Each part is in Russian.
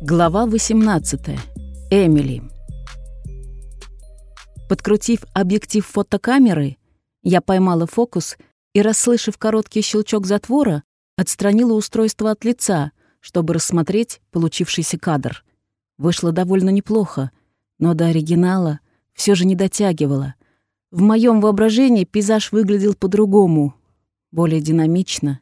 Глава 18. Эмили. Подкрутив объектив фотокамеры, я поймала фокус и, расслышав короткий щелчок затвора, отстранила устройство от лица, чтобы рассмотреть получившийся кадр. Вышло довольно неплохо, но до оригинала все же не дотягивало. В моем воображении пейзаж выглядел по-другому, более динамично,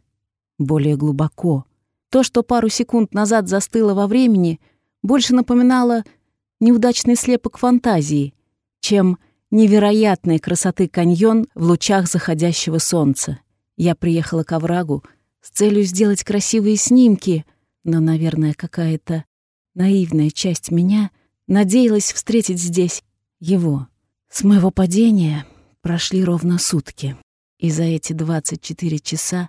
более глубоко. То, что пару секунд назад застыло во времени, больше напоминало неудачный слепок фантазии, чем невероятной красоты каньон в лучах заходящего солнца. Я приехала к оврагу с целью сделать красивые снимки, но, наверное, какая-то наивная часть меня надеялась встретить здесь его. С моего падения прошли ровно сутки, и за эти 24 часа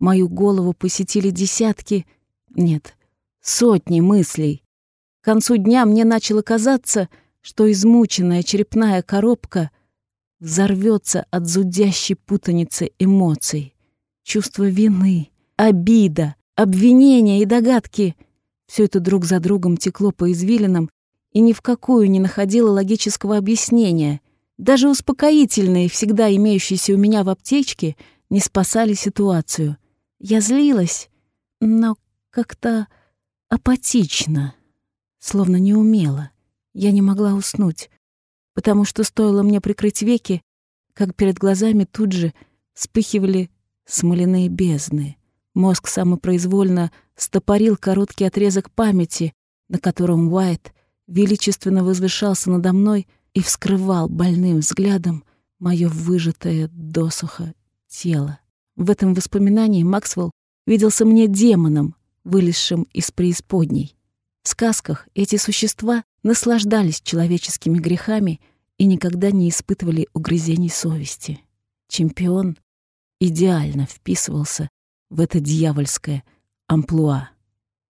Мою голову посетили десятки, нет, сотни мыслей. К концу дня мне начало казаться, что измученная черепная коробка взорвется от зудящей путаницы эмоций. Чувство вины, обида, обвинения и догадки — все это друг за другом текло по извилинам и ни в какую не находило логического объяснения. Даже успокоительные, всегда имеющиеся у меня в аптечке, не спасали ситуацию. Я злилась, но как-то апатично, словно не умела. Я не могла уснуть, потому что стоило мне прикрыть веки, как перед глазами тут же вспыхивали смоляные бездны. Мозг самопроизвольно стопорил короткий отрезок памяти, на котором Уайт величественно возвышался надо мной и вскрывал больным взглядом мое выжатое досуха тело. В этом воспоминании Максвелл виделся мне демоном, вылезшим из преисподней. В сказках эти существа наслаждались человеческими грехами и никогда не испытывали угрызений совести. Чемпион идеально вписывался в это дьявольское амплуа.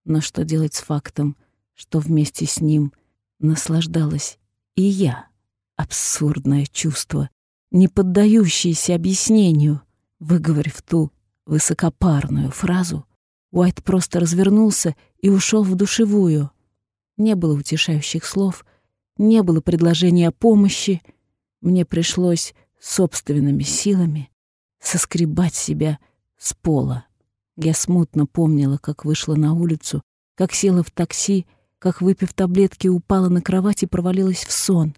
Но что делать с фактом, что вместе с ним наслаждалась и я? Абсурдное чувство, не поддающееся объяснению — Выговорив ту высокопарную фразу, Уайт просто развернулся и ушел в душевую. Не было утешающих слов, не было предложения о помощи. Мне пришлось собственными силами соскребать себя с пола. Я смутно помнила, как вышла на улицу, как села в такси, как, выпив таблетки, упала на кровать и провалилась в сон.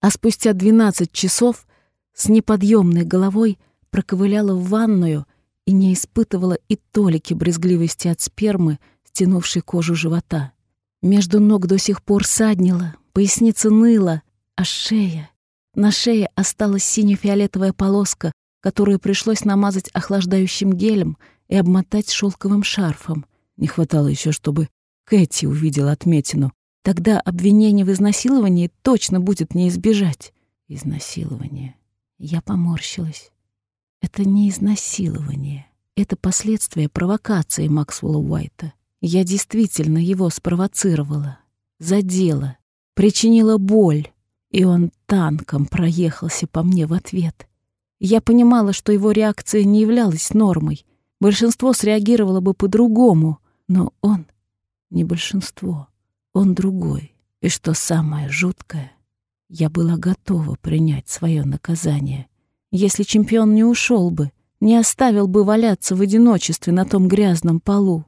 А спустя двенадцать часов с неподъемной головой — проковыляла в ванную и не испытывала и толики брезгливости от спермы, стянувшей кожу живота. Между ног до сих пор саднила, поясница ныла, а шея... На шее осталась сине-фиолетовая полоска, которую пришлось намазать охлаждающим гелем и обмотать шелковым шарфом. Не хватало еще, чтобы Кэти увидела отметину. Тогда обвинение в изнасиловании точно будет не избежать. Изнасилование. Я поморщилась. Это не изнасилование. Это последствия провокации Максвелла Уайта. Я действительно его спровоцировала, задела, причинила боль, и он танком проехался по мне в ответ. Я понимала, что его реакция не являлась нормой. Большинство среагировало бы по-другому, но он не большинство, он другой. И что самое жуткое, я была готова принять свое наказание если чемпион не ушел бы, не оставил бы валяться в одиночестве на том грязном полу,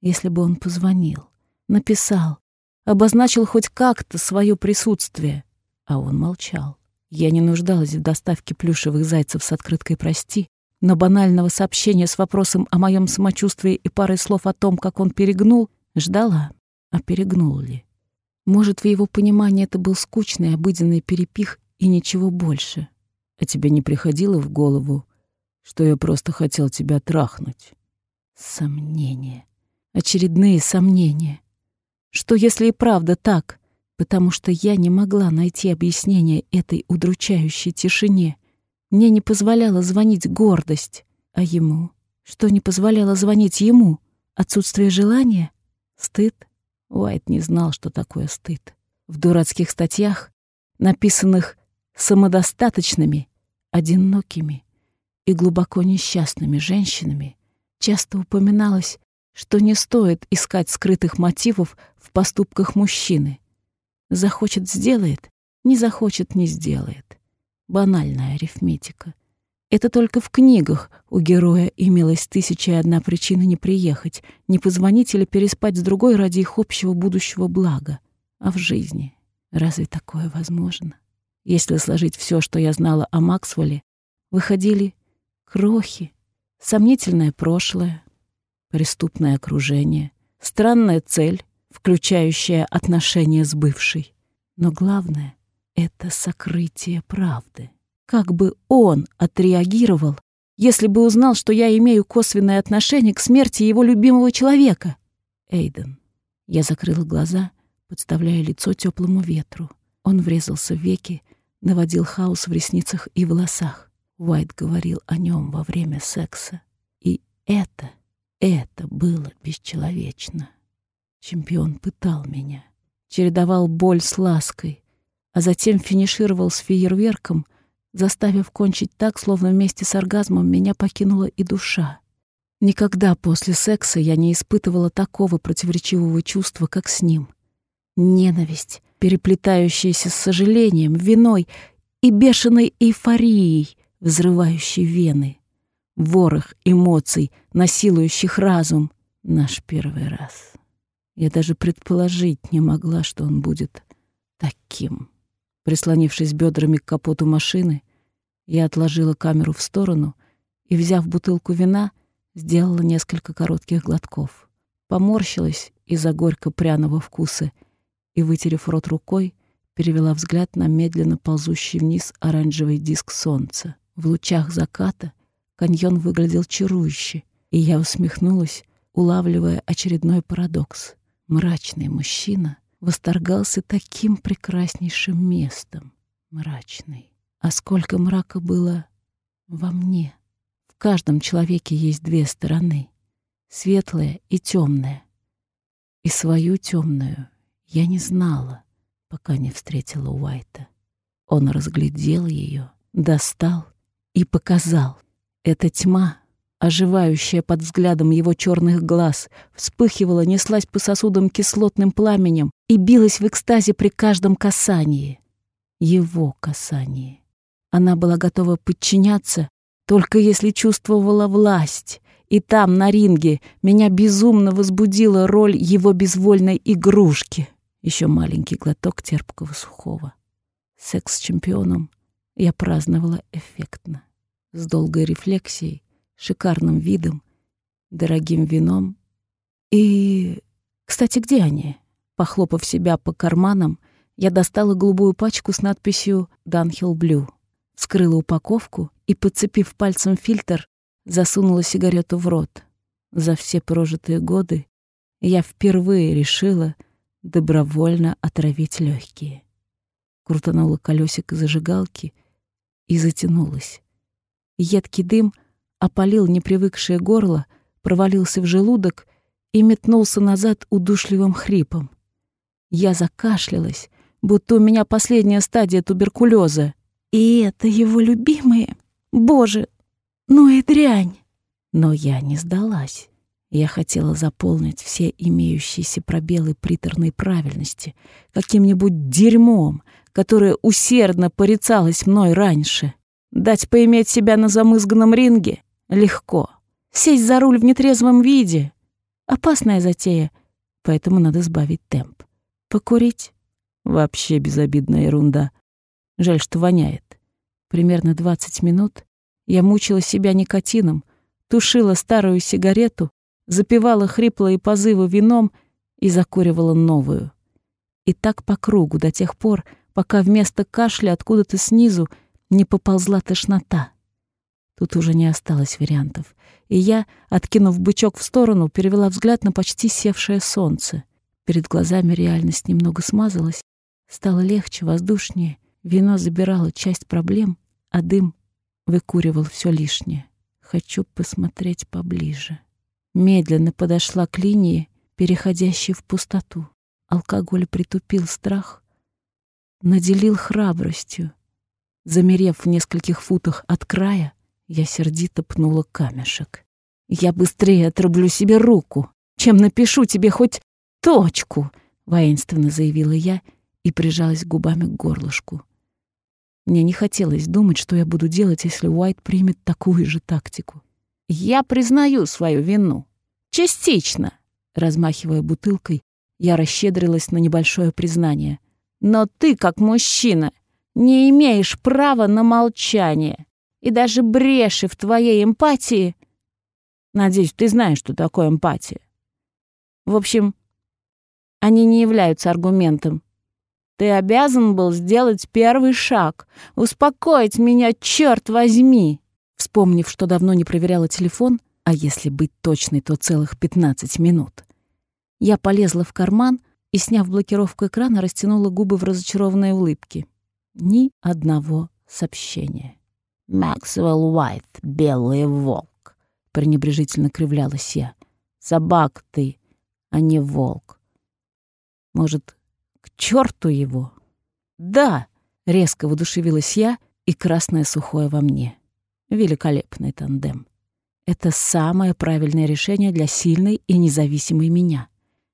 если бы он позвонил, написал, обозначил хоть как-то свое присутствие. А он молчал. Я не нуждалась в доставке плюшевых зайцев с открыткой «Прости», но банального сообщения с вопросом о моем самочувствии и парой слов о том, как он перегнул, ждала. А перегнул ли? Может, в его понимании это был скучный обыденный перепих и ничего больше. А тебе не приходило в голову, что я просто хотел тебя трахнуть? Сомнения. Очередные сомнения. Что если и правда так? Потому что я не могла найти объяснение этой удручающей тишине. Мне не позволяла звонить гордость. А ему? Что не позволяло звонить ему? Отсутствие желания? Стыд? Уайт не знал, что такое стыд. В дурацких статьях, написанных самодостаточными, одинокими и глубоко несчастными женщинами часто упоминалось, что не стоит искать скрытых мотивов в поступках мужчины. Захочет — сделает, не захочет — не сделает. Банальная арифметика. Это только в книгах у героя имелось тысяча и одна причина не приехать, не позвонить или переспать с другой ради их общего будущего блага. А в жизни разве такое возможно? Если сложить все, что я знала о Максвелле, выходили крохи, сомнительное прошлое, преступное окружение, странная цель, включающая отношения с бывшей. Но главное — это сокрытие правды. Как бы он отреагировал, если бы узнал, что я имею косвенное отношение к смерти его любимого человека? Эйден. Я закрыла глаза, подставляя лицо теплому ветру. Он врезался в веки, наводил хаос в ресницах и волосах. Уайт говорил о нем во время секса. И это, это было бесчеловечно. Чемпион пытал меня, чередовал боль с лаской, а затем финишировал с фейерверком, заставив кончить так, словно вместе с оргазмом меня покинула и душа. Никогда после секса я не испытывала такого противоречивого чувства, как с ним. Ненависть, переплетающаяся с сожалением, виной и бешеной эйфорией, взрывающей вены. Ворох эмоций, насилующих разум. Наш первый раз. Я даже предположить не могла, что он будет таким. Прислонившись бедрами к капоту машины, я отложила камеру в сторону и, взяв бутылку вина, сделала несколько коротких глотков. Поморщилась из-за горько-пряного вкуса и, вытерев рот рукой, перевела взгляд на медленно ползущий вниз оранжевый диск солнца. В лучах заката каньон выглядел чарующе, и я усмехнулась, улавливая очередной парадокс. Мрачный мужчина восторгался таким прекраснейшим местом. Мрачный. А сколько мрака было во мне. В каждом человеке есть две стороны — светлая и темная. И свою темную я не знала, пока не встретила Уайта. Он разглядел ее, достал и показал. Эта тьма, оживающая под взглядом его черных глаз, вспыхивала, неслась по сосудам кислотным пламенем и билась в экстазе при каждом касании. Его касании. Она была готова подчиняться, только если чувствовала власть. И там, на ринге, меня безумно возбудила роль его безвольной игрушки. Еще маленький глоток терпкого сухого. Секс с чемпионом я праздновала эффектно. С долгой рефлексией, шикарным видом, дорогим вином. И... Кстати, где они? Похлопав себя по карманам, я достала голубую пачку с надписью «Данхилл Блю» вскрыла упаковку и, подцепив пальцем фильтр, засунула сигарету в рот. За все прожитые годы я впервые решила добровольно отравить легкие. Крутанула колесико зажигалки и затянулась. Едкий дым опалил непривыкшее горло, провалился в желудок и метнулся назад удушливым хрипом. Я закашлялась, будто у меня последняя стадия туберкулеза. И это его любимые. Боже, ну и дрянь. Но я не сдалась. Я хотела заполнить все имеющиеся пробелы приторной правильности каким-нибудь дерьмом, которое усердно порицалось мной раньше. Дать поиметь себя на замызганном ринге — легко. Сесть за руль в нетрезвом виде — опасная затея, поэтому надо сбавить темп. Покурить — вообще безобидная ерунда. Жаль, что воняет. Примерно 20 минут я мучила себя никотином, тушила старую сигарету, запивала хриплые позывы вином и закуривала новую. И так по кругу до тех пор, пока вместо кашля откуда-то снизу не поползла тошнота. Тут уже не осталось вариантов, и я, откинув бычок в сторону, перевела взгляд на почти севшее солнце. Перед глазами реальность немного смазалась, стало легче, воздушнее, Вино забирало часть проблем, а дым выкуривал все лишнее. Хочу посмотреть поближе. Медленно подошла к линии, переходящей в пустоту. Алкоголь притупил страх, наделил храбростью. Замерев в нескольких футах от края, я сердито пнула камешек. «Я быстрее отрублю себе руку!» чем напишу тебе хоть точку», — воинственно заявила я и прижалась губами к горлышку. Мне не хотелось думать, что я буду делать, если Уайт примет такую же тактику. «Я признаю свою вину. Частично», — размахивая бутылкой, я расщедрилась на небольшое признание. «Но ты, как мужчина, не имеешь права на молчание. И даже бреши в твоей эмпатии... Надеюсь, ты знаешь, что такое эмпатия. В общем, они не являются аргументом. Ты обязан был сделать первый шаг, успокоить меня, черт возьми!» Вспомнив, что давно не проверяла телефон, а если быть точной, то целых 15 минут, я полезла в карман и, сняв блокировку экрана, растянула губы в разочарованной улыбке. Ни одного сообщения. «Максвелл Уайт, белый волк», — пренебрежительно кривлялась я. «Собак ты, а не волк. Может, к черту его?» «Да!» — резко воодушевилась я, и красное сухое во мне. Великолепный тандем. Это самое правильное решение для сильной и независимой меня.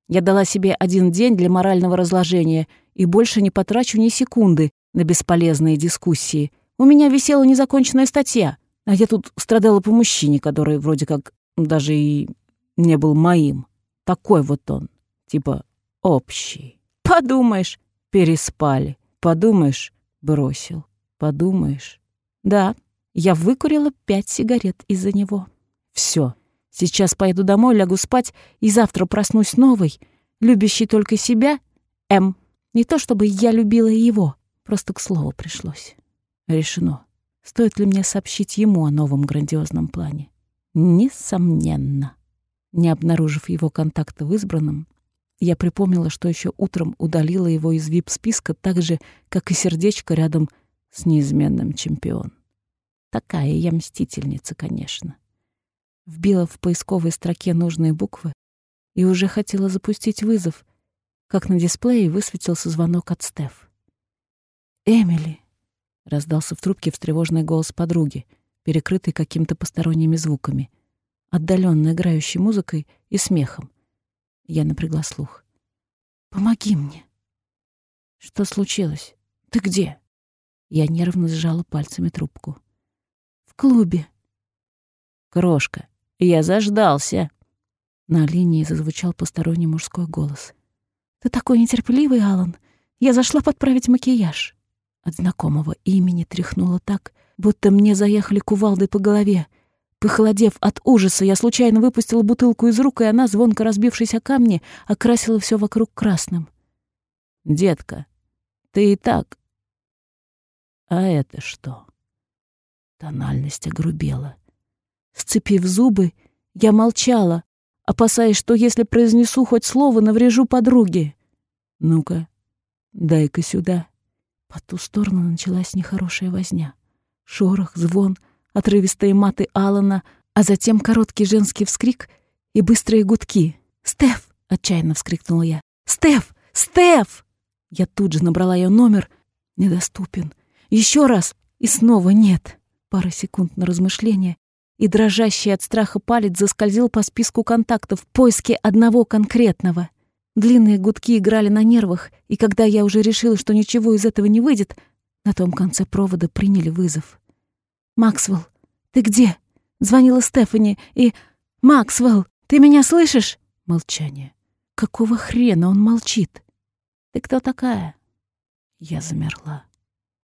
Я дала себе один день для морального разложения и больше не потрачу ни секунды на бесполезные дискуссии. У меня висела незаконченная статья, а я тут страдала по мужчине, который вроде как даже и не был моим. Такой вот он, типа общий. Подумаешь, переспали. Подумаешь, бросил. Подумаешь. Да, я выкурила пять сигарет из-за него. Все. Сейчас пойду домой, лягу спать, и завтра проснусь новой, любящей только себя, М. Не то чтобы я любила его, просто к слову пришлось. Решено. Стоит ли мне сообщить ему о новом грандиозном плане? Несомненно. Не обнаружив его контакта в избранном, я припомнила, что еще утром удалила его из вип-списка так же, как и сердечко рядом с неизменным чемпион. Такая я мстительница, конечно. Вбила в поисковой строке нужные буквы и уже хотела запустить вызов, как на дисплее высветился звонок от Стеф. «Эмили!» — раздался в трубке встревоженный голос подруги, перекрытый какими-то посторонними звуками, отдаленно играющей музыкой и смехом. Я напрягла слух. «Помоги мне!» «Что случилось? Ты где?» Я нервно сжала пальцами трубку. «В клубе». «Крошка, я заждался!» На линии зазвучал посторонний мужской голос. «Ты такой нетерпеливый, Алан. Я зашла подправить макияж». От знакомого имени тряхнуло так, будто мне заехали кувалдой по голове. Похолодев от ужаса, я случайно выпустила бутылку из рук, и она, звонко разбившись о камни, окрасила все вокруг красным. «Детка, ты и так...» «А это что?» Тональность огрубела. Сцепив зубы, я молчала, опасаясь, что если произнесу хоть слово, наврежу подруге. «Ну-ка, дай-ка сюда». По ту сторону началась нехорошая возня. Шорох, звон, отрывистые маты Алана, а затем короткий женский вскрик и быстрые гудки. «Стеф!» — отчаянно вскрикнула я. «Стеф! Стеф!» Я тут же набрала ее номер. Недоступен. Еще раз. И снова нет. Пара секунд на размышление, и дрожащий от страха палец заскользил по списку контактов в поиске одного конкретного. Длинные гудки играли на нервах, и когда я уже решила, что ничего из этого не выйдет, на том конце провода приняли вызов. «Максвелл, ты где?» — звонила Стефани, и... «Максвелл, ты меня слышишь?» Молчание. Какого хрена он молчит? «Ты кто такая?» Я замерла.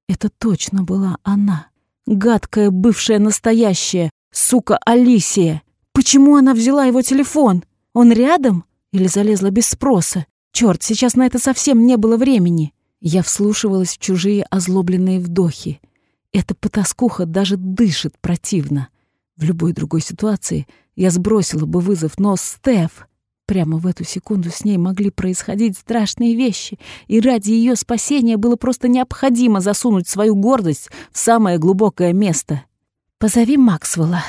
Это точно была она. Гадкая бывшая настоящая, Сука Алисия! Почему она взяла его телефон? Он рядом? Или залезла без спроса? Черт, сейчас на это совсем не было времени. Я вслушивалась в чужие озлобленные вдохи. Эта потаскуха даже дышит противно. В любой другой ситуации я сбросила бы вызов, но Стеф... Прямо в эту секунду с ней могли происходить страшные вещи, и ради ее спасения было просто необходимо засунуть свою гордость в самое глубокое место. «Позови Максвелла,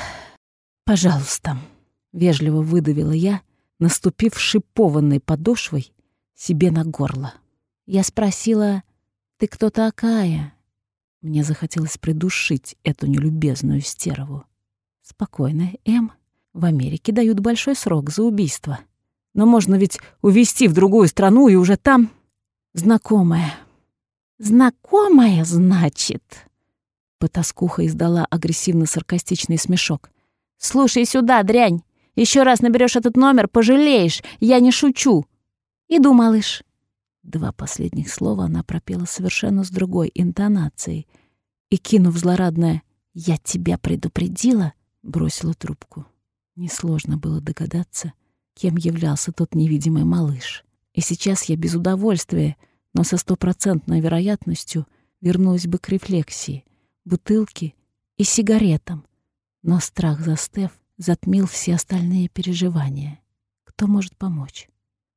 пожалуйста», — вежливо выдавила я, наступив шипованной подошвой себе на горло. Я спросила, «Ты кто такая?» Мне захотелось придушить эту нелюбезную стерву. «Спокойно, Эм. В Америке дают большой срок за убийство. Но можно ведь увезти в другую страну и уже там... Знакомая. Знакомая, значит? Потаскуха издала агрессивно-саркастичный смешок. «Слушай сюда, дрянь! Еще раз наберешь этот номер, пожалеешь! Я не шучу!» «Иду, малыш!» Два последних слова она пропела совершенно с другой интонацией и, кинув злорадное «Я тебя предупредила», бросила трубку. Несложно было догадаться, кем являлся тот невидимый малыш. И сейчас я без удовольствия, но со стопроцентной вероятностью вернулась бы к рефлексии, бутылке и сигаретам. Но страх за Стеф затмил все остальные переживания. Кто может помочь?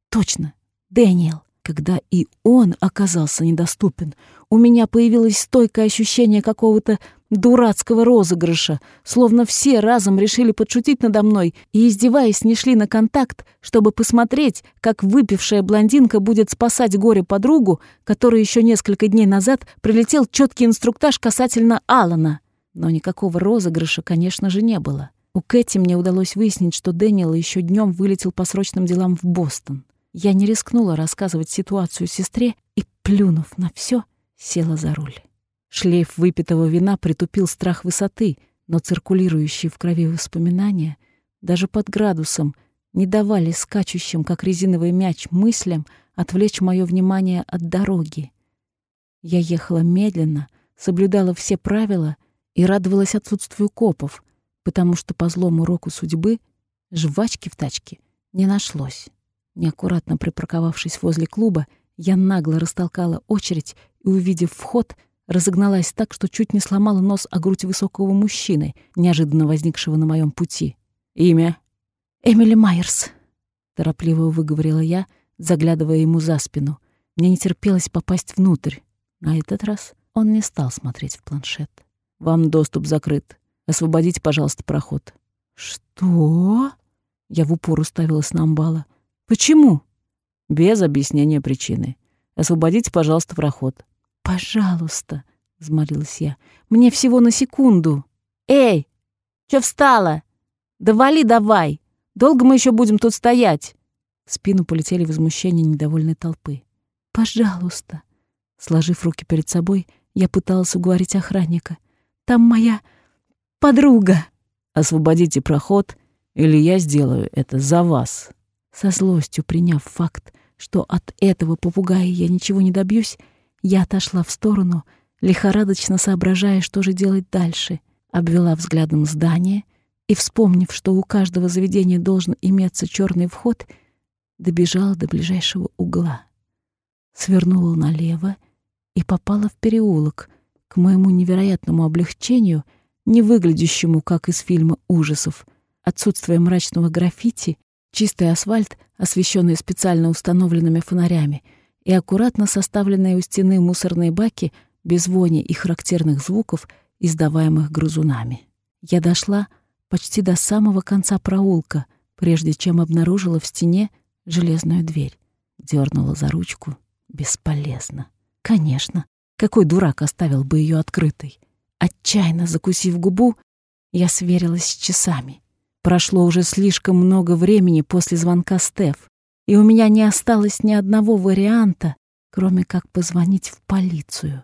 Точно, Дэниел. Когда и он оказался недоступен, у меня появилось стойкое ощущение какого-то дурацкого розыгрыша, словно все разом решили подшутить надо мной и, издеваясь, не шли на контакт, чтобы посмотреть, как выпившая блондинка будет спасать горе-подругу, которой еще несколько дней назад прилетел четкий инструктаж касательно Алана. Но никакого розыгрыша, конечно же, не было. У Кэти мне удалось выяснить, что Дэниел еще днем вылетел по срочным делам в Бостон. Я не рискнула рассказывать ситуацию сестре и, плюнув на все, села за руль. Шлейф выпитого вина притупил страх высоты, но циркулирующие в крови воспоминания даже под градусом не давали скачущим, как резиновый мяч, мыслям отвлечь мое внимание от дороги. Я ехала медленно, соблюдала все правила и радовалась отсутствию копов, потому что по злому року судьбы жвачки в тачке не нашлось. Неаккуратно припарковавшись возле клуба, я нагло растолкала очередь и, увидев вход, разогналась так, что чуть не сломала нос о грудь высокого мужчины, неожиданно возникшего на моем пути. «Имя?» «Эмили Майерс», — торопливо выговорила я, заглядывая ему за спину. Мне не терпелось попасть внутрь. На этот раз он не стал смотреть в планшет. «Вам доступ закрыт. Освободите, пожалуйста, проход». «Что?» Я в упор уставилась на амбала. «Почему?» «Без объяснения причины. Освободите, пожалуйста, проход». «Пожалуйста», — взмолилась я, — «мне всего на секунду». «Эй, чё встала? Да вали давай! Долго мы еще будем тут стоять?» В спину полетели возмущения недовольной толпы. «Пожалуйста». Сложив руки перед собой, я пыталась уговорить охранника. «Там моя подруга». «Освободите проход, или я сделаю это за вас». Со злостью приняв факт, что от этого попугая я ничего не добьюсь, я отошла в сторону, лихорадочно соображая, что же делать дальше, обвела взглядом здание и, вспомнив, что у каждого заведения должен иметься черный вход, добежала до ближайшего угла. Свернула налево и попала в переулок, к моему невероятному облегчению, не выглядящему, как из фильма ужасов, отсутствие мрачного граффити Чистый асфальт, освещенный специально установленными фонарями, и аккуратно составленные у стены мусорные баки без вони и характерных звуков, издаваемых грызунами. Я дошла почти до самого конца проулка, прежде чем обнаружила в стене железную дверь. Дернула за ручку. Бесполезно. Конечно, какой дурак оставил бы ее открытой? Отчаянно закусив губу, я сверилась с часами. Прошло уже слишком много времени после звонка Стеф, и у меня не осталось ни одного варианта, кроме как позвонить в полицию.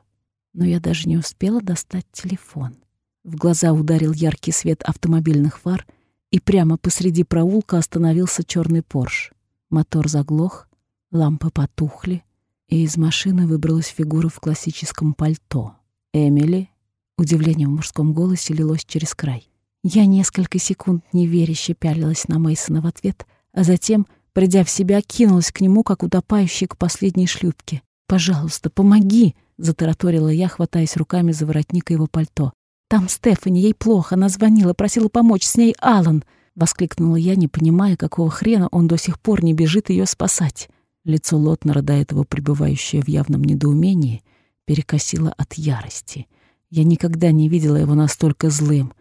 Но я даже не успела достать телефон. В глаза ударил яркий свет автомобильных фар, и прямо посреди проулка остановился черный Порш. Мотор заглох, лампы потухли, и из машины выбралась фигура в классическом пальто. «Эмили?» Удивление в мужском голосе лилось через край. Я несколько секунд неверяще пялилась на Мейсона в ответ, а затем, придя в себя, кинулась к нему, как утопающий к последней шлюпке. «Пожалуйста, помоги!» — затараторила я, хватаясь руками за воротник его пальто. «Там Стефани, ей плохо, она звонила, просила помочь, с ней Алан!» — воскликнула я, не понимая, какого хрена он до сих пор не бежит ее спасать. Лицо Лотнера, до этого пребывающее в явном недоумении, перекосило от ярости. Я никогда не видела его настолько злым.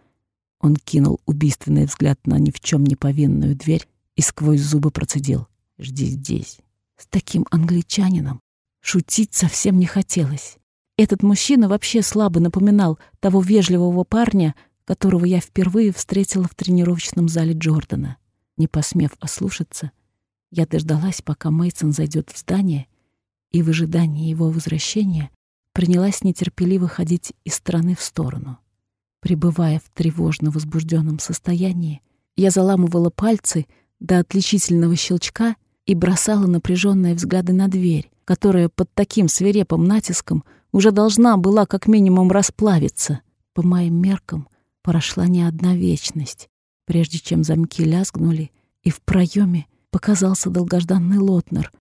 Он кинул убийственный взгляд на ни в чем не повинную дверь и сквозь зубы процедил. «Жди здесь». С таким англичанином шутить совсем не хотелось. Этот мужчина вообще слабо напоминал того вежливого парня, которого я впервые встретила в тренировочном зале Джордана. Не посмев ослушаться, Я дождалась, пока Мейсон зайдет в здание, и в ожидании его возвращения принялась нетерпеливо ходить из стороны в сторону. Пребывая в тревожно возбужденном состоянии, я заламывала пальцы до отличительного щелчка и бросала напряженные взгляды на дверь, которая под таким свирепым натиском уже должна была как минимум расплавиться. По моим меркам прошла не одна вечность, прежде чем замки лязгнули, и в проеме показался долгожданный Лотнер,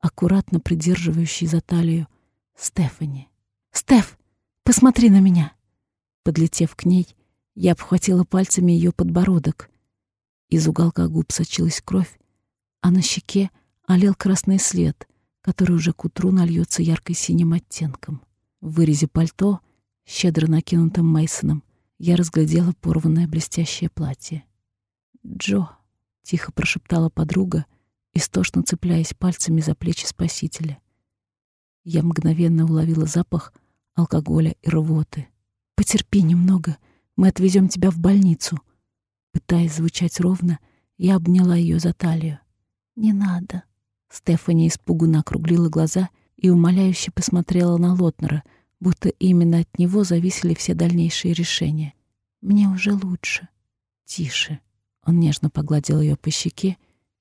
аккуратно придерживающий за талию Стефани. «Стеф, посмотри на меня!» Подлетев к ней, я обхватила пальцами ее подбородок. Из уголка губ сочилась кровь, а на щеке олел красный след, который уже к утру нальется ярко-синим оттенком. В вырезе пальто, щедро накинутым Мейсоном, я разглядела порванное блестящее платье. «Джо», — тихо прошептала подруга, истошно цепляясь пальцами за плечи спасителя. Я мгновенно уловила запах алкоголя и рвоты. «Потерпи немного, мы отвезем тебя в больницу». Пытаясь звучать ровно, я обняла ее за талию. «Не надо». Стефани испуганно округлила глаза и умоляюще посмотрела на Лотнера, будто именно от него зависели все дальнейшие решения. «Мне уже лучше». «Тише». Он нежно погладил ее по щеке,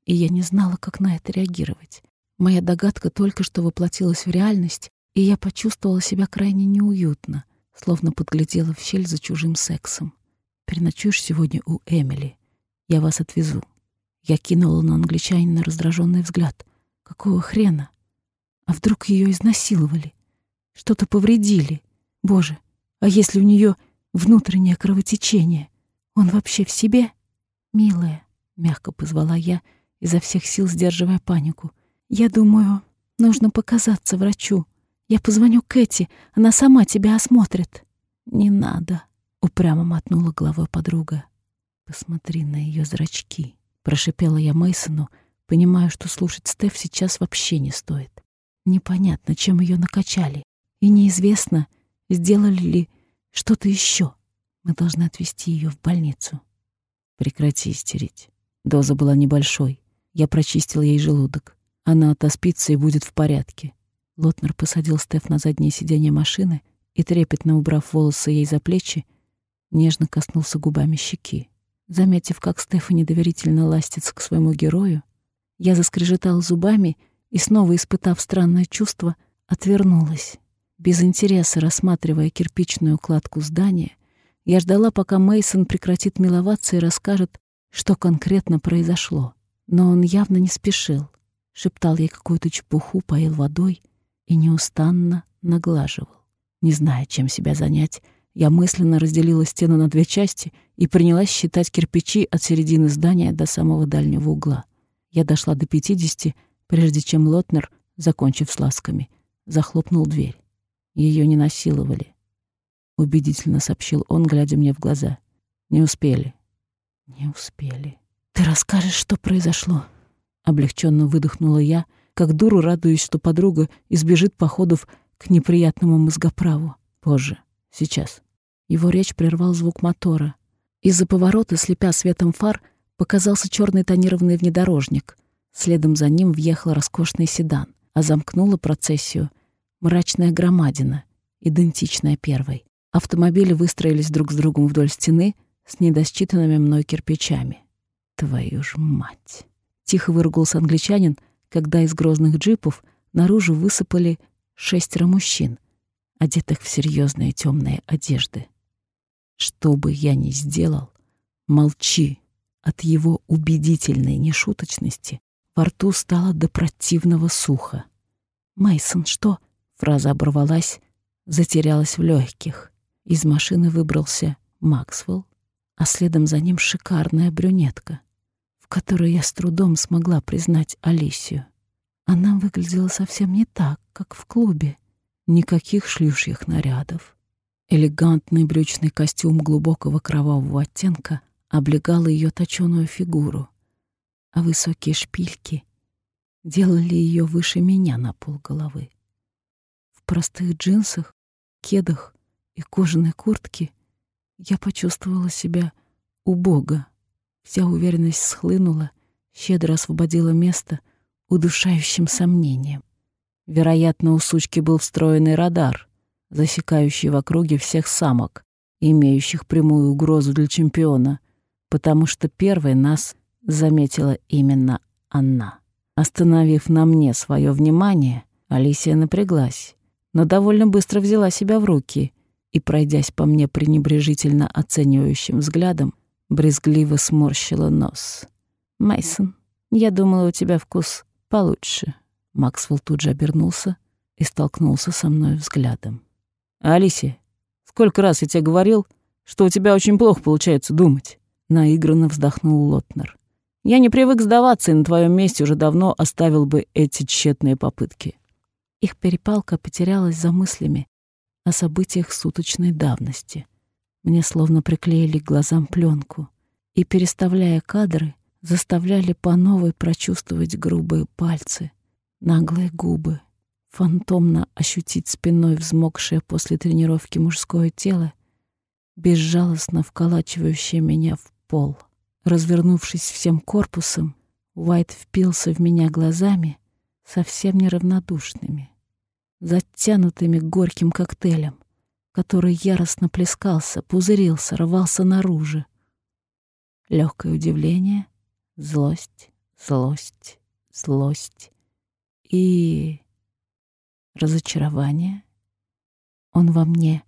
и я не знала, как на это реагировать. Моя догадка только что воплотилась в реальность, и я почувствовала себя крайне неуютно — словно подглядела в щель за чужим сексом. «Переночуешь сегодня у Эмили. Я вас отвезу». Я кинула на англичанина раздраженный взгляд. «Какого хрена? А вдруг ее изнасиловали? Что-то повредили? Боже, а если у нее внутреннее кровотечение? Он вообще в себе?» «Милая», — мягко позвала я, изо всех сил сдерживая панику. «Я думаю, нужно показаться врачу. Я позвоню Кэти, она сама тебя осмотрит». «Не надо», — упрямо мотнула головой подруга. «Посмотри на ее зрачки», — прошипела я Мейсону, понимая, что слушать Стеф сейчас вообще не стоит. Непонятно, чем ее накачали, и неизвестно, сделали ли что-то еще. Мы должны отвезти ее в больницу. Прекрати истерить. Доза была небольшой. Я прочистил ей желудок. Она отоспится и будет в порядке. Лотнер посадил Стеф на заднее сиденье машины и, трепетно убрав волосы ей за плечи, нежно коснулся губами щеки. Заметив, как Стефани доверительно ластится к своему герою, я заскрежетала зубами и, снова испытав странное чувство, отвернулась. Без интереса рассматривая кирпичную кладку здания, я ждала, пока Мейсон прекратит миловаться и расскажет, что конкретно произошло. Но он явно не спешил. Шептал ей какую-то чепуху, поил водой — и неустанно наглаживал. Не зная, чем себя занять, я мысленно разделила стену на две части и принялась считать кирпичи от середины здания до самого дальнего угла. Я дошла до пятидесяти, прежде чем Лотнер, закончив с ласками, захлопнул дверь. Ее не насиловали. Убедительно сообщил он, глядя мне в глаза. Не успели. Не успели. Ты расскажешь, что произошло? Облегченно выдохнула я, как дуру радуюсь, что подруга избежит походов к неприятному мозгоправу. Позже. Сейчас. Его речь прервал звук мотора. Из-за поворота, слепя светом фар, показался черный тонированный внедорожник. Следом за ним въехал роскошный седан, а замкнула процессию мрачная громадина, идентичная первой. Автомобили выстроились друг с другом вдоль стены с недосчитанными мной кирпичами. Твою ж мать! Тихо выругался англичанин, когда из грозных джипов наружу высыпали шестеро мужчин, одетых в серьезные темные одежды. Что бы я ни сделал, молчи. От его убедительной нешуточности во рту стало до противного сухо. Мейсон, что? Фраза оборвалась, затерялась в легких. Из машины выбрался Максвелл, а следом за ним шикарная брюнетка в которой я с трудом смогла признать Алисию. Она выглядела совсем не так, как в клубе. Никаких шлюшьих нарядов. Элегантный брючный костюм глубокого кровавого оттенка облегал ее точеную фигуру, а высокие шпильки делали ее выше меня на полголовы. В простых джинсах, кедах и кожаной куртке я почувствовала себя убого. Вся уверенность схлынула, щедро освободила место удушающим сомнением. Вероятно, у сучки был встроенный радар, засекающий в округе всех самок, имеющих прямую угрозу для чемпиона, потому что первой нас заметила именно она. Остановив на мне свое внимание, Алисия напряглась, но довольно быстро взяла себя в руки и, пройдясь по мне пренебрежительно оценивающим взглядом, брезгливо сморщила нос. Мейсон, я думала, у тебя вкус получше». Максвелл тут же обернулся и столкнулся со мной взглядом. «Алисия, сколько раз я тебе говорил, что у тебя очень плохо получается думать?» Наигранно вздохнул Лотнер. «Я не привык сдаваться и на твоем месте уже давно оставил бы эти тщетные попытки». Их перепалка потерялась за мыслями о событиях суточной давности. Мне словно приклеили к глазам пленку и, переставляя кадры, заставляли по новой прочувствовать грубые пальцы, наглые губы, фантомно ощутить спиной взмокшее после тренировки мужское тело, безжалостно вколачивающее меня в пол. Развернувшись всем корпусом, Уайт впился в меня глазами, совсем неравнодушными, затянутыми горьким коктейлем, который яростно плескался, пузырился, рвался наружу. Легкое удивление, злость, злость, злость и разочарование. Он во мне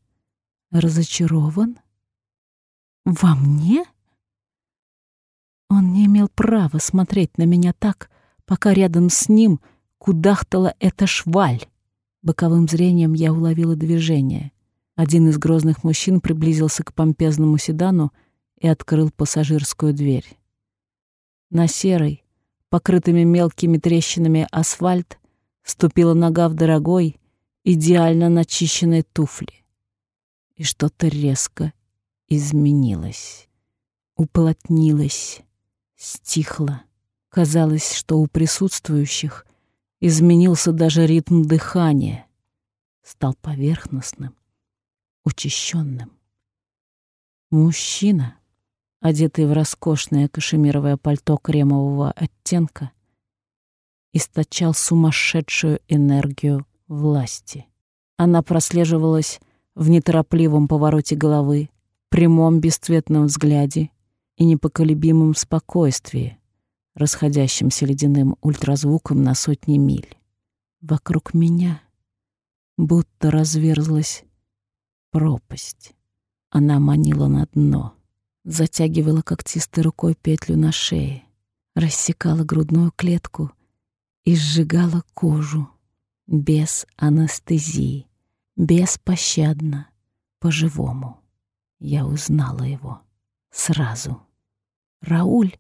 разочарован? Во мне? Он не имел права смотреть на меня так, пока рядом с ним кудахтала эта шваль. Боковым зрением я уловила движение. Один из грозных мужчин приблизился к помпезному седану и открыл пассажирскую дверь. На серый, покрытыми мелкими трещинами асфальт, ступила нога в дорогой, идеально начищенной туфли. И что-то резко изменилось, уплотнилось, стихло. Казалось, что у присутствующих изменился даже ритм дыхания, стал поверхностным, учащенным. Мужчина, одетый в роскошное кашемировое пальто кремового оттенка, источал сумасшедшую энергию власти. Она прослеживалась в неторопливом повороте головы, прямом бесцветном взгляде и непоколебимом спокойствии, расходящимся ледяным ультразвуком на сотни миль. Вокруг меня будто разверзлась пропасть. Она манила на дно, затягивала когтистой рукой петлю на шее, рассекала грудную клетку и сжигала кожу без анестезии, беспощадно, по-живому. Я узнала его сразу. Рауль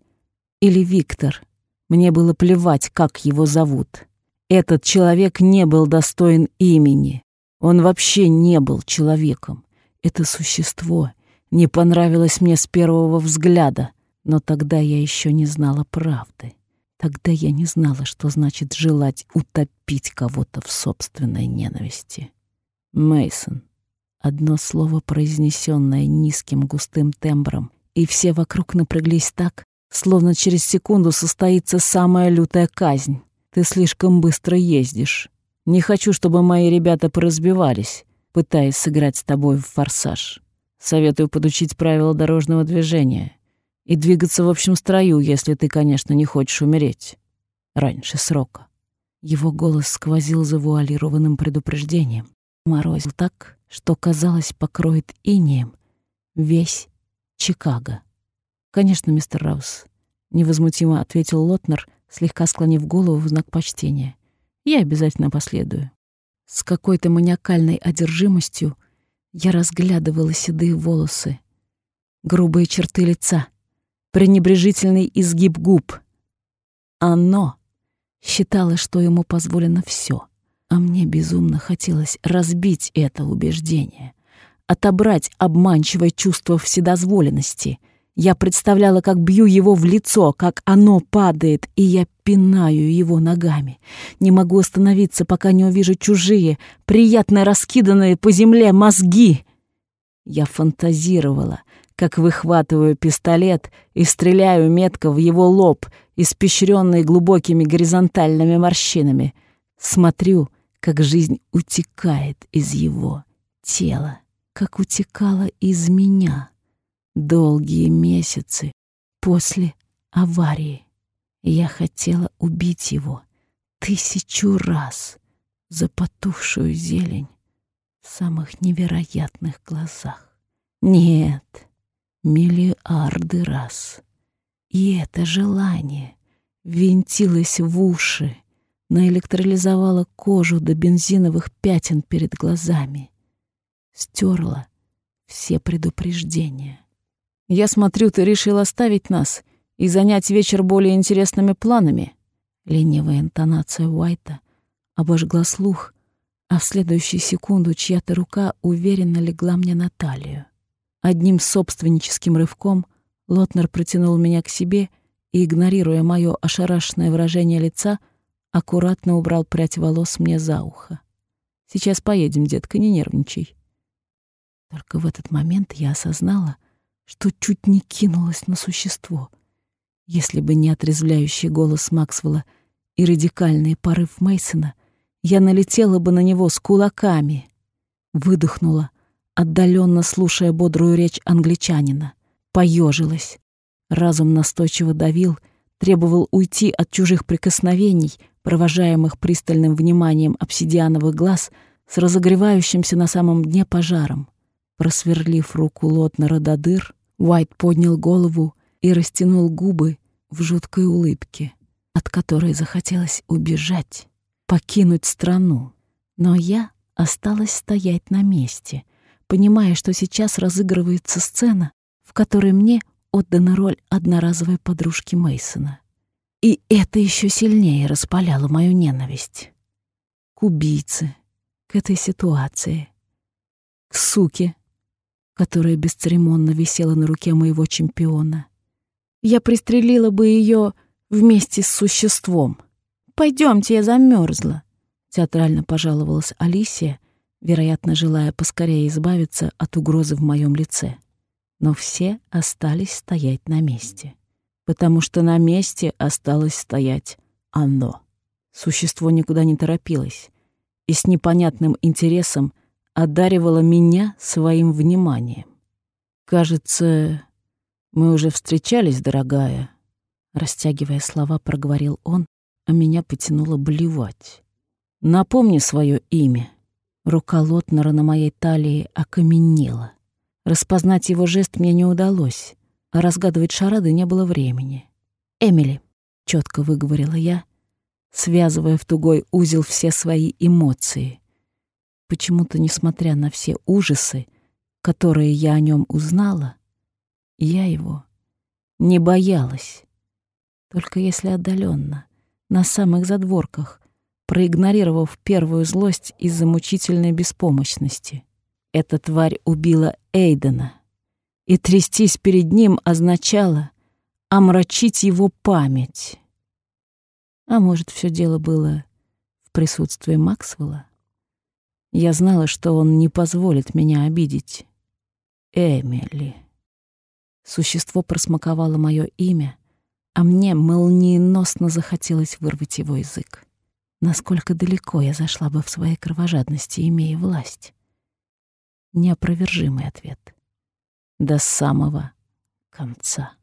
или Виктор? Мне было плевать, как его зовут. Этот человек не был достоин имени. Он вообще не был человеком. Это существо не понравилось мне с первого взгляда, но тогда я еще не знала правды. Тогда я не знала, что значит желать утопить кого-то в собственной ненависти. Мейсон. Одно слово, произнесенное низким густым тембром, и все вокруг напряглись так, словно через секунду состоится самая лютая казнь. Ты слишком быстро ездишь. Не хочу, чтобы мои ребята поразбивались, пытаясь сыграть с тобой в форсаж. Советую подучить правила дорожного движения и двигаться в общем строю, если ты, конечно, не хочешь умереть раньше срока. Его голос сквозил завуалированным предупреждением. Морозил так, что, казалось, покроет инеем весь Чикаго. «Конечно, мистер Раус», — невозмутимо ответил Лотнер, слегка склонив голову в знак почтения. «Я обязательно последую». С какой-то маниакальной одержимостью я разглядывала седые волосы, грубые черты лица, пренебрежительный изгиб губ. Оно считало, что ему позволено все, а мне безумно хотелось разбить это убеждение, отобрать обманчивое чувство вседозволенности — я представляла, как бью его в лицо, как оно падает, и я пинаю его ногами. Не могу остановиться, пока не увижу чужие, приятно раскиданные по земле мозги. Я фантазировала, как выхватываю пистолет и стреляю метко в его лоб, испещренный глубокими горизонтальными морщинами. Смотрю, как жизнь утекает из его тела, как утекала из меня долгие месяцы после аварии. Я хотела убить его тысячу раз за потухшую зелень в самых невероятных глазах. Нет, миллиарды раз. И это желание винтилось в уши, наэлектролизовало кожу до бензиновых пятен перед глазами, стерло все предупреждения. «Я смотрю, ты решил оставить нас и занять вечер более интересными планами». Ленивая интонация Уайта обожгла слух, а в следующую секунду чья-то рука уверенно легла мне на талию. Одним собственническим рывком Лотнер протянул меня к себе и, игнорируя мое ошарашенное выражение лица, аккуратно убрал прядь волос мне за ухо. «Сейчас поедем, детка, не нервничай». Только в этот момент я осознала, что чуть не кинулась на существо — если бы не отрезвляющий голос Максвелла и радикальный порыв Мейсона, я налетела бы на него с кулаками. Выдохнула, отдаленно слушая бодрую речь англичанина. Поежилась. Разум настойчиво давил, требовал уйти от чужих прикосновений, провожаемых пристальным вниманием обсидиановых глаз с разогревающимся на самом дне пожаром. Просверлив руку Лотнера до дыр, Уайт поднял голову и растянул губы в жуткой улыбке, от которой захотелось убежать, покинуть страну. Но я осталась стоять на месте, понимая, что сейчас разыгрывается сцена, в которой мне отдана роль одноразовой подружки Мейсона. И это еще сильнее распаляло мою ненависть. К убийце, к этой ситуации, к суке, которая бесцеремонно висела на руке моего чемпиона, я пристрелила бы ее вместе с существом. Пойдемте, я замерзла. Театрально пожаловалась Алисия, вероятно, желая поскорее избавиться от угрозы в моем лице. Но все остались стоять на месте. Потому что на месте осталось стоять оно. Существо никуда не торопилось и с непонятным интересом одаривало меня своим вниманием. Кажется, «Мы уже встречались, дорогая», — растягивая слова, проговорил он, а меня потянуло блевать. «Напомни свое имя». Рука Лотнера на моей талии окаменела. Распознать его жест мне не удалось, а разгадывать шарады не было времени. «Эмили», — четко выговорила я, связывая в тугой узел все свои эмоции. Почему-то, несмотря на все ужасы, которые я о нем узнала, я его не боялась. Только если отдаленно, на самых задворках, проигнорировав первую злость из-за мучительной беспомощности. Эта тварь убила Эйдена, и трястись перед ним означало омрачить его память. А может, все дело было в присутствии Максвелла? Я знала, что он не позволит меня обидеть. Эмили. Существо просмаковало мое имя, а мне молниеносно захотелось вырвать его язык. Насколько далеко я зашла бы в своей кровожадности, имея власть? Неопровержимый ответ. До самого конца.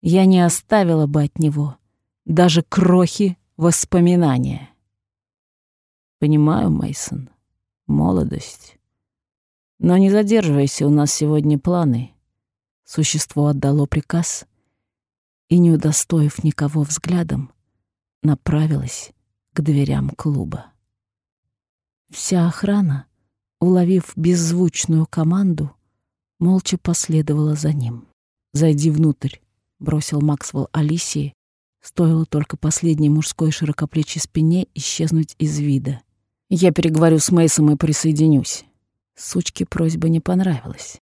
Я не оставила бы от него даже крохи воспоминания. Понимаю, Мейсон, молодость. Но не задерживайся, у нас сегодня планы. Существо отдало приказ и, не удостоив никого взглядом, направилось к дверям клуба. Вся охрана, уловив беззвучную команду, молча последовала за ним. «Зайди внутрь», — бросил Максвелл Алисии, стоило только последней мужской широкоплечей спине исчезнуть из вида. «Я переговорю с Мейсом и присоединюсь». Сучке просьба не понравилась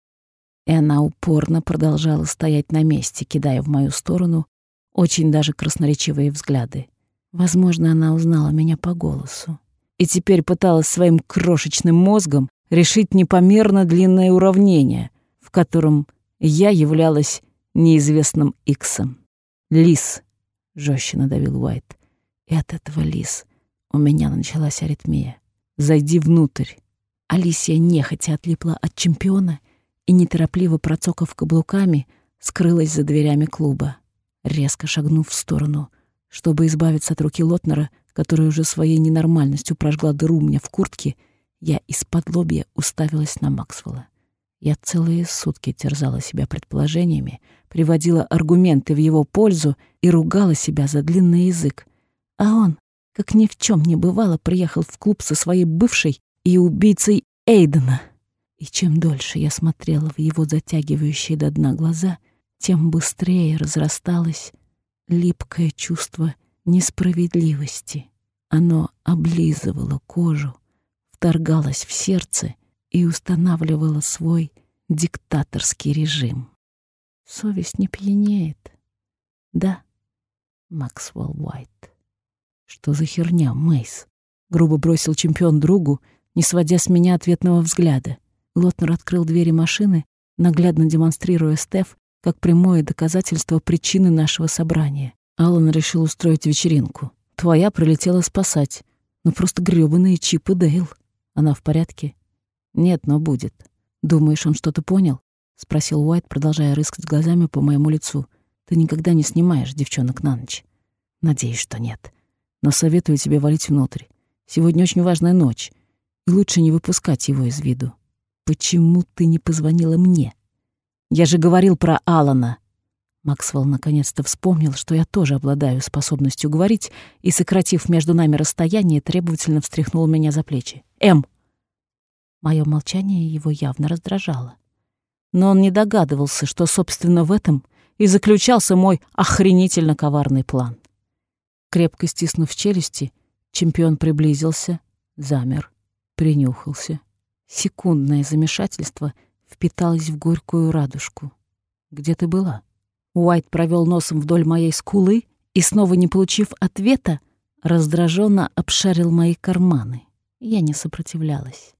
и она упорно продолжала стоять на месте, кидая в мою сторону очень даже красноречивые взгляды. Возможно, она узнала меня по голосу и теперь пыталась своим крошечным мозгом решить непомерно длинное уравнение, в котором я являлась неизвестным Иксом. «Лис», — жестче надавил Уайт. И от этого лис у меня началась аритмия. «Зайди внутрь». Алисия нехотя отлипла от чемпиона и, неторопливо процокав каблуками, скрылась за дверями клуба, резко шагнув в сторону, чтобы избавиться от руки Лотнера, которая уже своей ненормальностью прожгла дыру мне в куртке, я из-под лобья уставилась на Максвелла. Я целые сутки терзала себя предположениями, приводила аргументы в его пользу и ругала себя за длинный язык. А он, как ни в чем не бывало, приехал в клуб со своей бывшей и убийцей Эйдена. И чем дольше я смотрела в его затягивающие до дна глаза, тем быстрее разрасталось липкое чувство несправедливости. Оно облизывало кожу, вторгалось в сердце и устанавливало свой диктаторский режим. Совесть не пьянеет. Да, Максвелл Уайт. Что за херня, Мейс? Грубо бросил чемпион другу, не сводя с меня ответного взгляда. Лотнер открыл двери машины, наглядно демонстрируя Стеф как прямое доказательство причины нашего собрания. Алан решил устроить вечеринку. Твоя прилетела спасать. Ну просто грёбаные Чип и Дейл. Она в порядке? Нет, но будет. Думаешь, он что-то понял? Спросил Уайт, продолжая рыскать глазами по моему лицу. Ты никогда не снимаешь девчонок на ночь. Надеюсь, что нет. Но советую тебе валить внутрь. Сегодня очень важная ночь. И лучше не выпускать его из виду. Почему ты не позвонила мне? Я же говорил про Алана. Максвелл наконец-то вспомнил, что я тоже обладаю способностью говорить, и, сократив между нами расстояние, требовательно встряхнул меня за плечи. «Эм!» Мое молчание его явно раздражало. Но он не догадывался, что, собственно, в этом и заключался мой охренительно коварный план. Крепко стиснув челюсти, чемпион приблизился, замер, принюхался. Секундное замешательство впиталось в горькую радужку. «Где ты была?» Уайт провел носом вдоль моей скулы и, снова не получив ответа, раздраженно обшарил мои карманы. Я не сопротивлялась.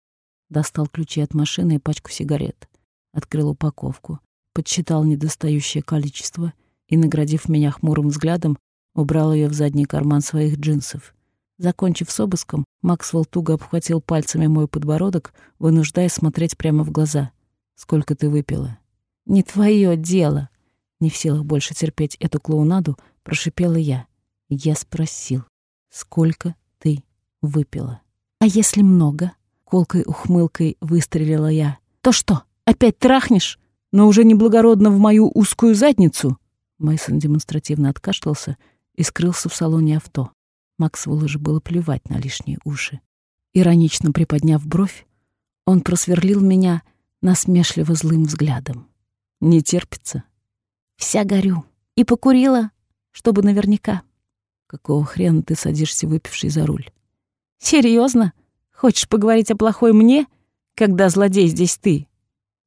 Достал ключи от машины и пачку сигарет. Открыл упаковку, подсчитал недостающее количество и, наградив меня хмурым взглядом, убрал ее в задний карман своих джинсов. Закончив с обыском, Максвелл туго обхватил пальцами мой подбородок, вынуждая смотреть прямо в глаза. «Сколько ты выпила?» «Не твое дело!» Не в силах больше терпеть эту клоунаду, прошипела я. Я спросил, сколько ты выпила? А если много? Колкой ухмылкой выстрелила я. То что, опять трахнешь? Но уже неблагородно в мою узкую задницу? Мейсон демонстративно откашлялся и скрылся в салоне авто. Максвеллу же было плевать на лишние уши. Иронично приподняв бровь, он просверлил меня насмешливо злым взглядом. «Не терпится?» Вся горю. И покурила, чтобы наверняка. Какого хрена ты садишься выпивший за руль? Серьезно? Хочешь поговорить о плохой мне, когда злодей здесь ты?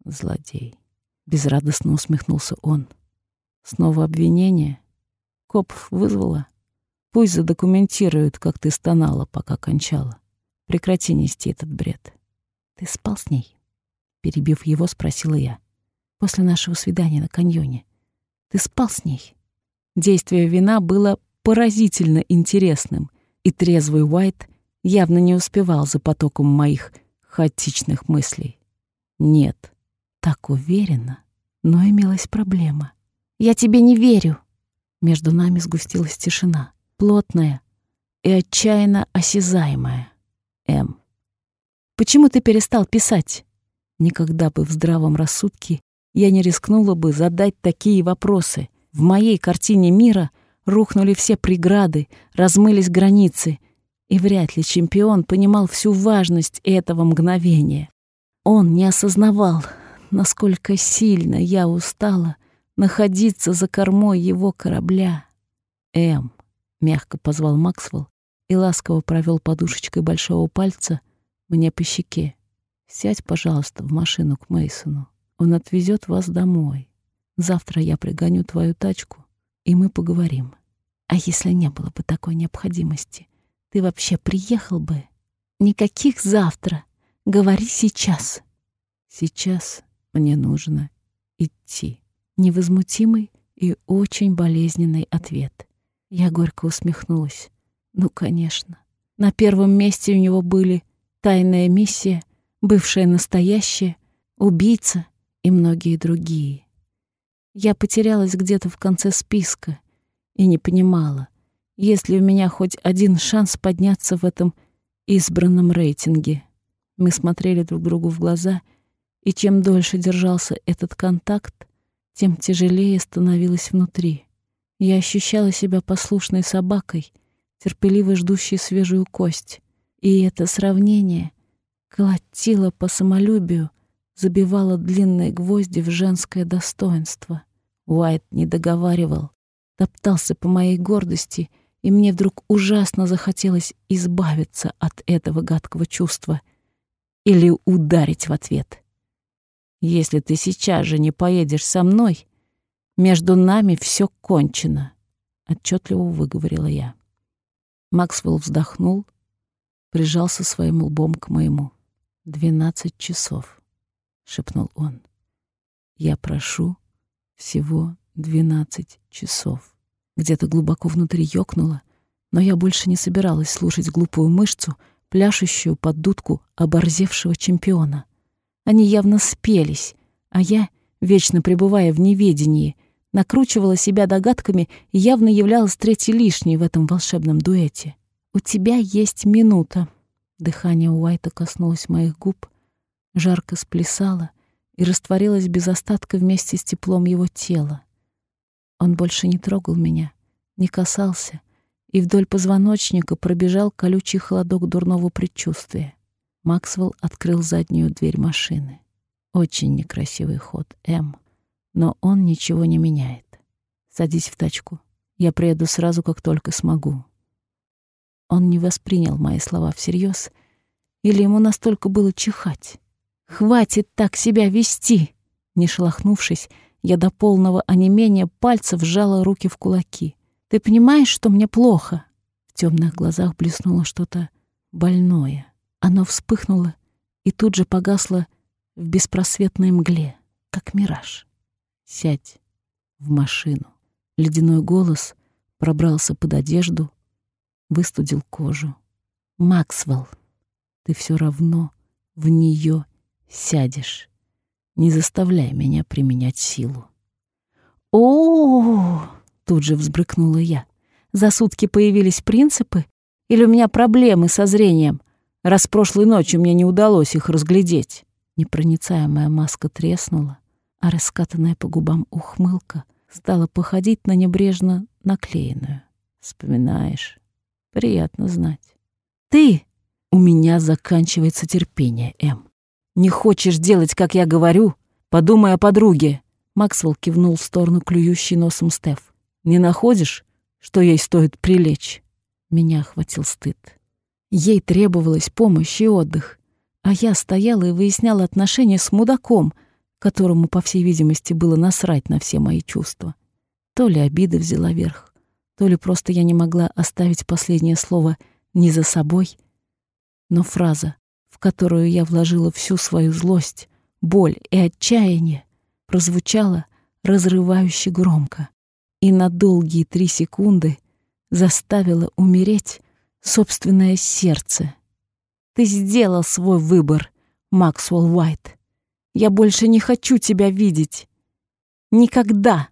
Злодей. Безрадостно усмехнулся он. Снова обвинение? Коп вызвала? Пусть задокументируют, как ты стонала, пока кончала. Прекрати нести этот бред. Ты спал с ней? Перебив его, спросила я. После нашего свидания на каньоне. Ты спал с ней?» Действие вина было поразительно интересным, и трезвый Уайт явно не успевал за потоком моих хаотичных мыслей. «Нет, так уверенно, но имелась проблема. Я тебе не верю!» Между нами сгустилась тишина, плотная и отчаянно осязаемая. М. «Почему ты перестал писать?» Никогда бы в здравом рассудке я не рискнула бы задать такие вопросы. В моей картине мира рухнули все преграды, размылись границы, и вряд ли чемпион понимал всю важность этого мгновения. Он не осознавал, насколько сильно я устала находиться за кормой его корабля. «Эм», — мягко позвал Максвелл и ласково провел подушечкой большого пальца мне по щеке. «Сядь, пожалуйста, в машину к Мейсону. Он отвезет вас домой. Завтра я пригоню твою тачку, и мы поговорим. А если не было бы такой необходимости, ты вообще приехал бы? Никаких завтра. Говори сейчас. Сейчас мне нужно идти. Невозмутимый и очень болезненный ответ. Я горько усмехнулась. Ну, конечно. На первом месте у него были тайная миссия, бывшая настоящая, убийца и многие другие. Я потерялась где-то в конце списка и не понимала, есть ли у меня хоть один шанс подняться в этом избранном рейтинге. Мы смотрели друг другу в глаза, и чем дольше держался этот контакт, тем тяжелее становилось внутри. Я ощущала себя послушной собакой, терпеливо ждущей свежую кость. И это сравнение колотило по самолюбию, забивало длинные гвозди в женское достоинство. Уайт не договаривал, топтался по моей гордости, и мне вдруг ужасно захотелось избавиться от этого гадкого чувства или ударить в ответ. Если ты сейчас же не поедешь со мной, между нами все кончено, отчетливо выговорила я. Максвелл вздохнул, прижался своим лбом к моему. «Двенадцать часов», — шепнул он. «Я прошу всего двенадцать часов». Где-то глубоко внутри ёкнуло, но я больше не собиралась слушать глупую мышцу, пляшущую под дудку оборзевшего чемпиона. Они явно спелись, а я, вечно пребывая в неведении, накручивала себя догадками и явно являлась третьей лишней в этом волшебном дуэте. «У тебя есть минута». Дыхание Уайта коснулось моих губ, жарко сплясало и растворилось без остатка вместе с теплом его тела. Он больше не трогал меня, не касался, и вдоль позвоночника пробежал колючий холодок дурного предчувствия. Максвелл открыл заднюю дверь машины. Очень некрасивый ход, М. Но он ничего не меняет. Садись в тачку. Я приеду сразу, как только смогу. Он не воспринял мои слова всерьез, или ему настолько было чихать. «Хватит так себя вести!» Не шелохнувшись, я до полного онемения пальцев сжала руки в кулаки. «Ты понимаешь, что мне плохо?» В темных глазах блеснуло что-то больное. Оно вспыхнуло и тут же погасло в беспросветной мгле, как мираж. «Сядь в машину». Ледяной голос пробрался под одежду, выстудил кожу. «Максвелл, ты все равно в нее сядешь». Не заставляй меня применять силу. О, тут же взбрыкнула я. За сутки появились принципы? Или у меня проблемы со зрением, раз прошлой ночью мне не удалось их разглядеть? Непроницаемая маска треснула, а раскатанная по губам ухмылка стала походить на небрежно наклеенную. Вспоминаешь? Приятно знать. Ты! У меня заканчивается терпение, М. «Не хочешь делать, как я говорю? Подумай о подруге!» Максвелл кивнул в сторону клюющей носом Стеф. «Не находишь, что ей стоит прилечь?» Меня охватил стыд. Ей требовалась помощь и отдых, а я стояла и выясняла отношения с мудаком, которому, по всей видимости, было насрать на все мои чувства. То ли обида взяла верх, то ли просто я не могла оставить последнее слово не за собой, но фраза в которую я вложила всю свою злость, боль и отчаяние, прозвучала разрывающе громко и на долгие три секунды заставила умереть собственное сердце. Ты сделал свой выбор, Максвелл Уайт. Я больше не хочу тебя видеть. Никогда.